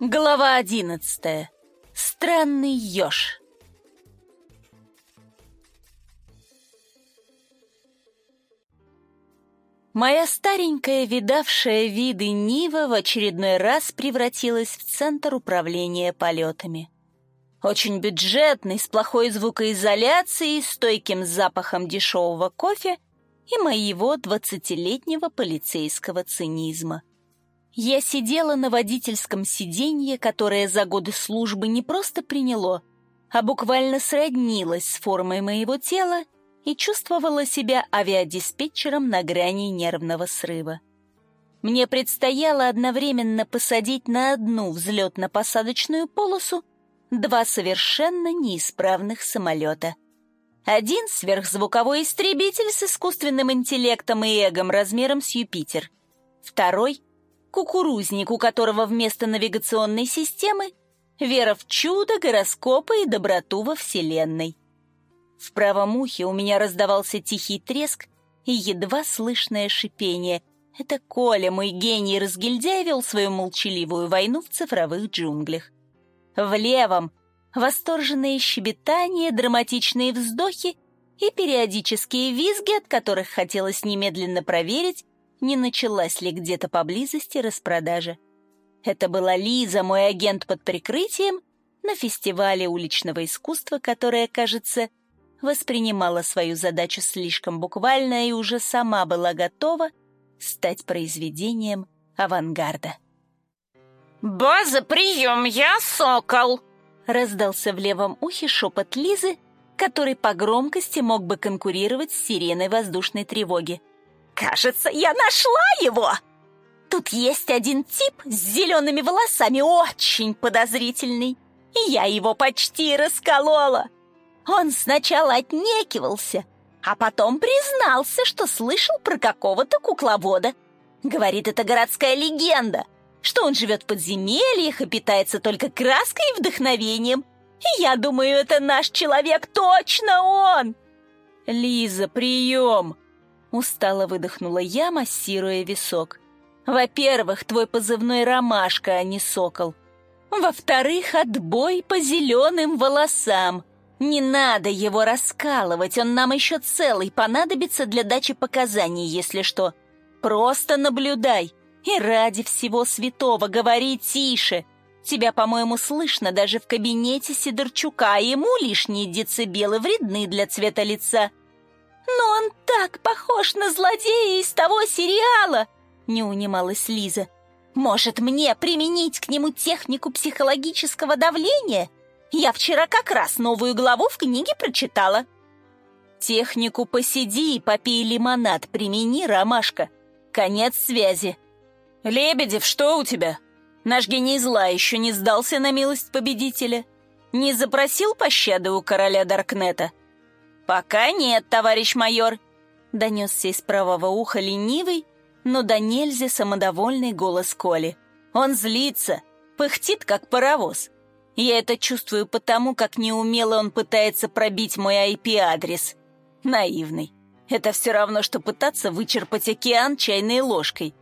Глава одиннадцатая. Странный еж. Моя старенькая, видавшая виды Нива в очередной раз превратилась в центр управления полетами. Очень бюджетный, с плохой звукоизоляцией, стойким запахом дешевого кофе и моего двадцатилетнего полицейского цинизма. Я сидела на водительском сиденье, которое за годы службы не просто приняло, а буквально сроднилось с формой моего тела и чувствовала себя авиадиспетчером на грани нервного срыва. Мне предстояло одновременно посадить на одну взлетно-посадочную полосу два совершенно неисправных самолета. Один сверхзвуковой истребитель с искусственным интеллектом и эгом размером с Юпитер. Второй — кукурузник, у которого вместо навигационной системы вера в чудо, гороскопы и доброту во Вселенной. В правом ухе у меня раздавался тихий треск и едва слышное шипение. Это Коля, мой гений разгильдяй, вел свою молчаливую войну в цифровых джунглях. В левом — восторженные щебетания, драматичные вздохи и периодические визги, от которых хотелось немедленно проверить, не началась ли где-то поблизости распродажа. Это была Лиза, мой агент под прикрытием, на фестивале уличного искусства, которое, кажется, воспринимала свою задачу слишком буквально и уже сама была готова стать произведением авангарда. «База, прием, я сокол!» Раздался в левом ухе шепот Лизы, который по громкости мог бы конкурировать с сиреной воздушной тревоги. «Кажется, я нашла его!» Тут есть один тип с зелеными волосами, очень подозрительный. Я его почти расколола. Он сначала отнекивался, а потом признался, что слышал про какого-то кукловода. Говорит, это городская легенда, что он живет в подземельях и питается только краской и вдохновением. Я думаю, это наш человек, точно он! «Лиза, прием!» Устало выдохнула я, массируя висок. «Во-первых, твой позывной ромашка, а не сокол. Во-вторых, отбой по зеленым волосам. Не надо его раскалывать, он нам еще целый, понадобится для дачи показаний, если что. Просто наблюдай. И ради всего святого говори тише. Тебя, по-моему, слышно даже в кабинете Сидорчука, а ему лишние децибелы вредны для цвета лица. Но он так похож на злодея из того сериала, не унималась Лиза. Может, мне применить к нему технику психологического давления? Я вчера как раз новую главу в книге прочитала. Технику «посиди и попей лимонад» примени, ромашка. Конец связи. Лебедев, что у тебя? Наш гений зла еще не сдался на милость победителя? Не запросил пощады у короля Даркнета? Пока нет, товарищ майор. Донесся из правого уха ленивый, но до нельзя самодовольный голос Коли. Он злится, пыхтит, как паровоз. Я это чувствую потому, как неумело он пытается пробить мой IP-адрес. Наивный. Это все равно, что пытаться вычерпать океан чайной ложкой.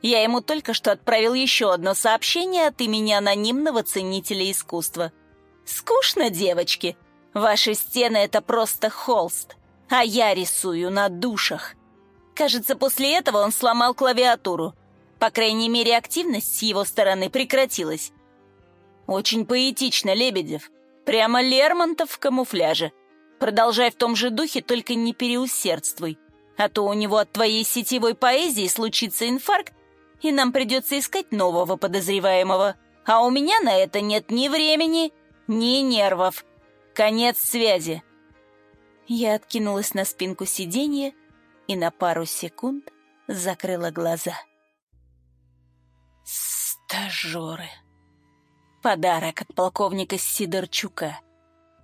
Я ему только что отправил еще одно сообщение от имени анонимного ценителя искусства. «Скучно, девочки. Ваши стены — это просто холст, а я рисую на душах». Кажется, после этого он сломал клавиатуру. По крайней мере, активность с его стороны прекратилась. Очень поэтично, Лебедев. Прямо Лермонтов в камуфляже. Продолжай в том же духе, только не переусердствуй. А то у него от твоей сетевой поэзии случится инфаркт, и нам придется искать нового подозреваемого. А у меня на это нет ни времени, ни нервов. Конец связи. Я откинулась на спинку сиденья и на пару секунд закрыла глаза. Стажеры. Подарок от полковника Сидорчука.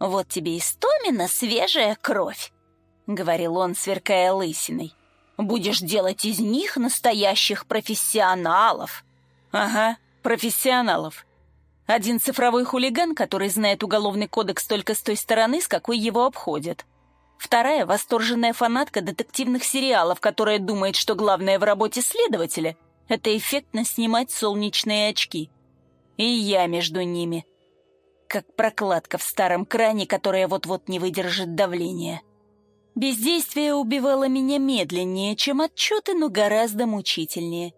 «Вот тебе истомина свежая кровь», — говорил он, сверкая лысиной. «Будешь делать из них настоящих профессионалов». «Ага, профессионалов. Один цифровой хулиган, который знает уголовный кодекс только с той стороны, с какой его обходят. Вторая — восторженная фанатка детективных сериалов, которая думает, что главное в работе следователя — это эффектно снимать солнечные очки. И я между ними. Как прокладка в старом кране, которая вот-вот не выдержит давления. Бездействие убивало меня медленнее, чем отчеты, но гораздо мучительнее.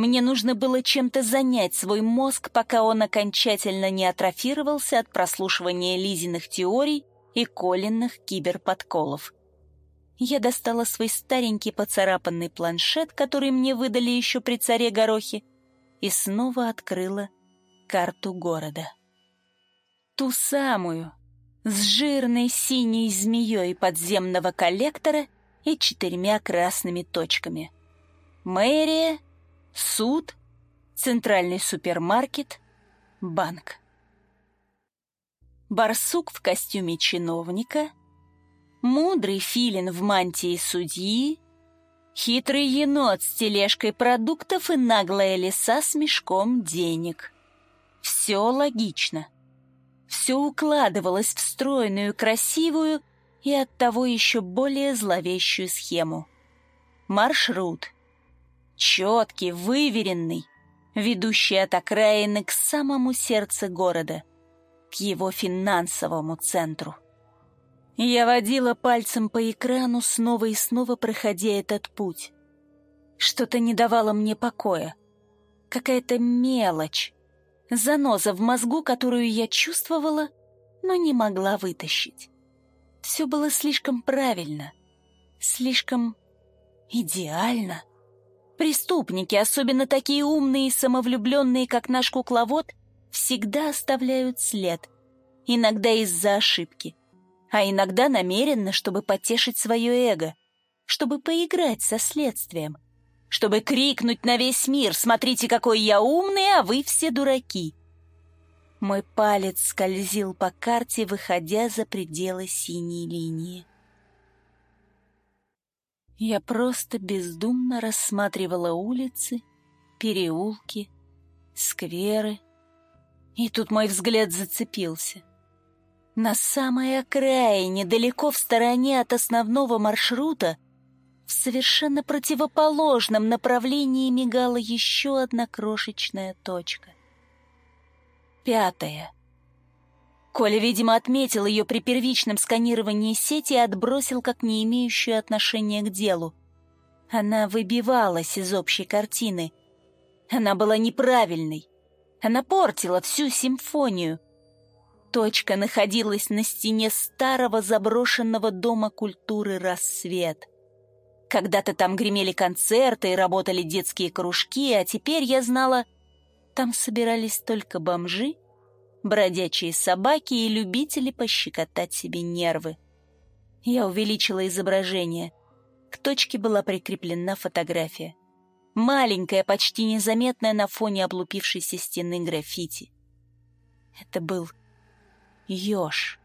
Мне нужно было чем-то занять свой мозг, пока он окончательно не атрофировался от прослушивания Лизиных теорий и Колинных киберподколов. Я достала свой старенький поцарапанный планшет, который мне выдали еще при царе Горохе, и снова открыла карту города. Ту самую, с жирной синей змеей подземного коллектора и четырьмя красными точками. Мэрия, суд, центральный супермаркет, банк. Барсук в костюме чиновника, мудрый филин в мантии судьи, хитрый енот с тележкой продуктов и наглая лиса с мешком денег. Все логично — все укладывалось в стройную, красивую и оттого еще более зловещую схему. Маршрут. Четкий, выверенный, ведущий от окраины к самому сердцу города, к его финансовому центру. Я водила пальцем по экрану, снова и снова проходя этот путь. Что-то не давало мне покоя. Какая-то мелочь, заноза в мозгу, которую я чувствовала, но не могла вытащить. Все было слишком правильно, слишком идеально. Преступники, особенно такие умные и самовлюбленные, как наш кукловод, всегда оставляют след, иногда из-за ошибки, а иногда намеренно, чтобы потешить свое эго, чтобы поиграть со следствием — чтобы крикнуть на весь мир «Смотрите, какой я умный, а вы все дураки!» Мой палец скользил по карте, выходя за пределы синей линии. Я просто бездумно рассматривала улицы, переулки, скверы. И тут мой взгляд зацепился. На самой окраине, далеко в стороне от основного маршрута, в совершенно противоположном направлении мигала еще одна крошечная точка. Пятая. Коля, видимо, отметил ее при первичном сканировании сети и отбросил как не имеющую отношения к делу. Она выбивалась из общей картины. Она была неправильной. Она портила всю симфонию. Точка находилась на стене старого заброшенного дома культуры «Рассвет». Когда-то там гремели концерты и работали детские кружки, а теперь я знала, там собирались только бомжи, бродячие собаки и любители пощекотать себе нервы. Я увеличила изображение. К точке была прикреплена фотография. Маленькая, почти незаметная на фоне облупившейся стены граффити. Это был еж.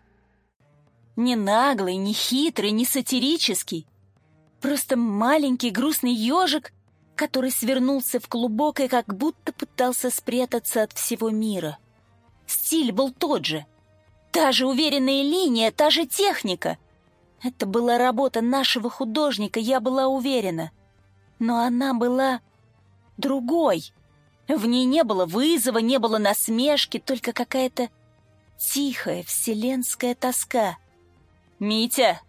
Не наглый, не хитрый, не сатирический, Просто маленький грустный ежик, который свернулся в клубок и как будто пытался спрятаться от всего мира. Стиль был тот же. Та же уверенная линия, та же техника. Это была работа нашего художника, я была уверена. Но она была другой. В ней не было вызова, не было насмешки, только какая-то тихая вселенская тоска. «Митя!»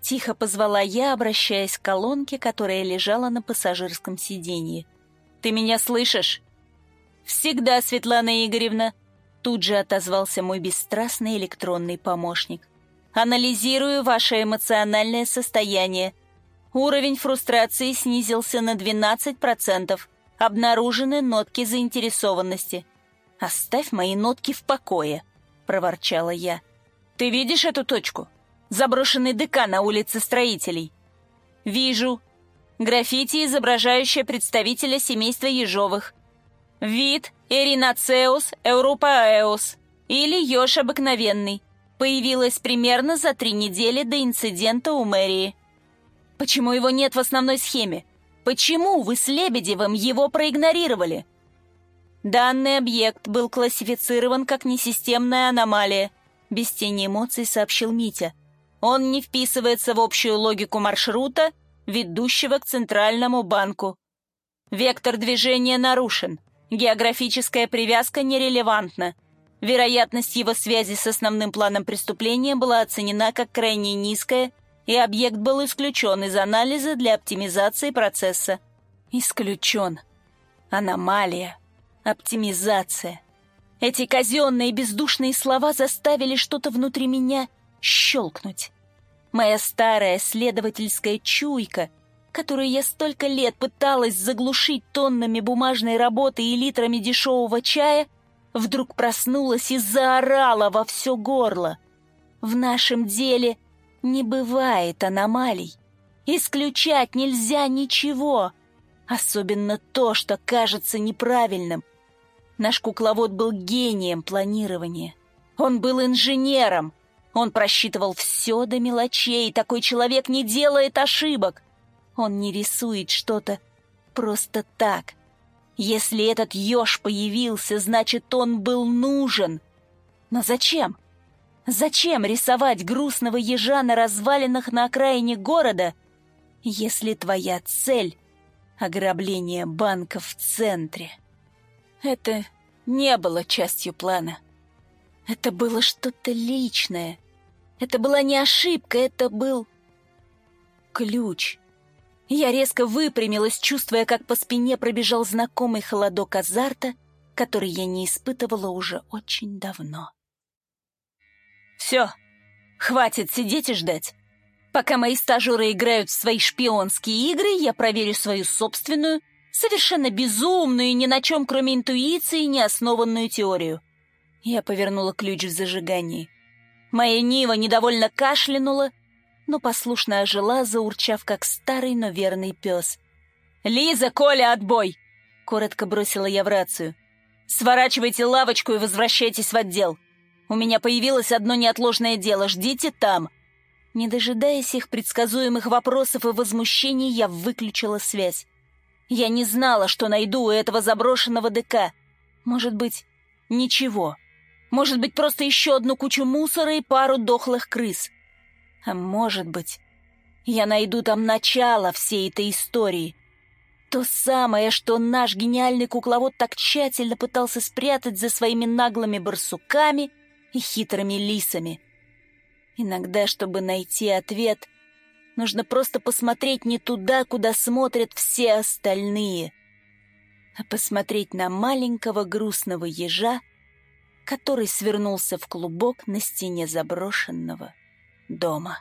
Тихо позвала я, обращаясь к колонке, которая лежала на пассажирском сиденье. «Ты меня слышишь?» «Всегда, Светлана Игоревна!» Тут же отозвался мой бесстрастный электронный помощник. «Анализирую ваше эмоциональное состояние. Уровень фрустрации снизился на 12%. Обнаружены нотки заинтересованности. Оставь мои нотки в покое!» — проворчала я. «Ты видишь эту точку?» заброшенный ДК на улице строителей. Вижу. Граффити, изображающее представителя семейства Ежовых. Вид Эринацеус Европаеус или еж обыкновенный. Появилась примерно за три недели до инцидента у мэрии. Почему его нет в основной схеме? Почему вы с Лебедевым его проигнорировали? Данный объект был классифицирован как несистемная аномалия. Без тени эмоций сообщил Митя – он не вписывается в общую логику маршрута, ведущего к Центральному банку. Вектор движения нарушен. Географическая привязка нерелевантна. Вероятность его связи с основным планом преступления была оценена как крайне низкая, и объект был исключен из анализа для оптимизации процесса. Исключен. Аномалия. Оптимизация. Эти казенные бездушные слова заставили что-то внутри меня щелкнуть. Моя старая следовательская чуйка, которую я столько лет пыталась заглушить тоннами бумажной работы и литрами дешевого чая, вдруг проснулась и заорала во все горло. В нашем деле не бывает аномалий. Исключать нельзя ничего, особенно то, что кажется неправильным. Наш кукловод был гением планирования. Он был инженером, он просчитывал все до мелочей, такой человек не делает ошибок. Он не рисует что-то просто так. Если этот еж появился, значит, он был нужен. Но зачем? Зачем рисовать грустного ежа на развалинах на окраине города, если твоя цель — ограбление банка в центре? Это не было частью плана. Это было что-то личное, это была не ошибка, это был ключ. Я резко выпрямилась, чувствуя, как по спине пробежал знакомый холодок азарта, который я не испытывала уже очень давно. «Все, хватит сидеть и ждать. Пока мои стажеры играют в свои шпионские игры, я проверю свою собственную, совершенно безумную и ни на чем, кроме интуиции, не основанную теорию». Я повернула ключ в зажигании. Моя Нива недовольно кашлянула, но послушно ожила, заурчав, как старый, но верный пес. «Лиза, Коля, отбой!» — коротко бросила я в рацию. «Сворачивайте лавочку и возвращайтесь в отдел. У меня появилось одно неотложное дело, ждите там». Не дожидаясь их предсказуемых вопросов и возмущений, я выключила связь. Я не знала, что найду у этого заброшенного ДК. Может быть, ничего. Может быть, просто еще одну кучу мусора и пару дохлых крыс. Может быть, я найду там начало всей этой истории. То самое, что наш гениальный кукловод так тщательно пытался спрятать за своими наглыми барсуками и хитрыми лисами. Иногда, чтобы найти ответ, нужно просто посмотреть не туда, куда смотрят все остальные, а посмотреть на маленького грустного ежа, который свернулся в клубок на стене заброшенного дома.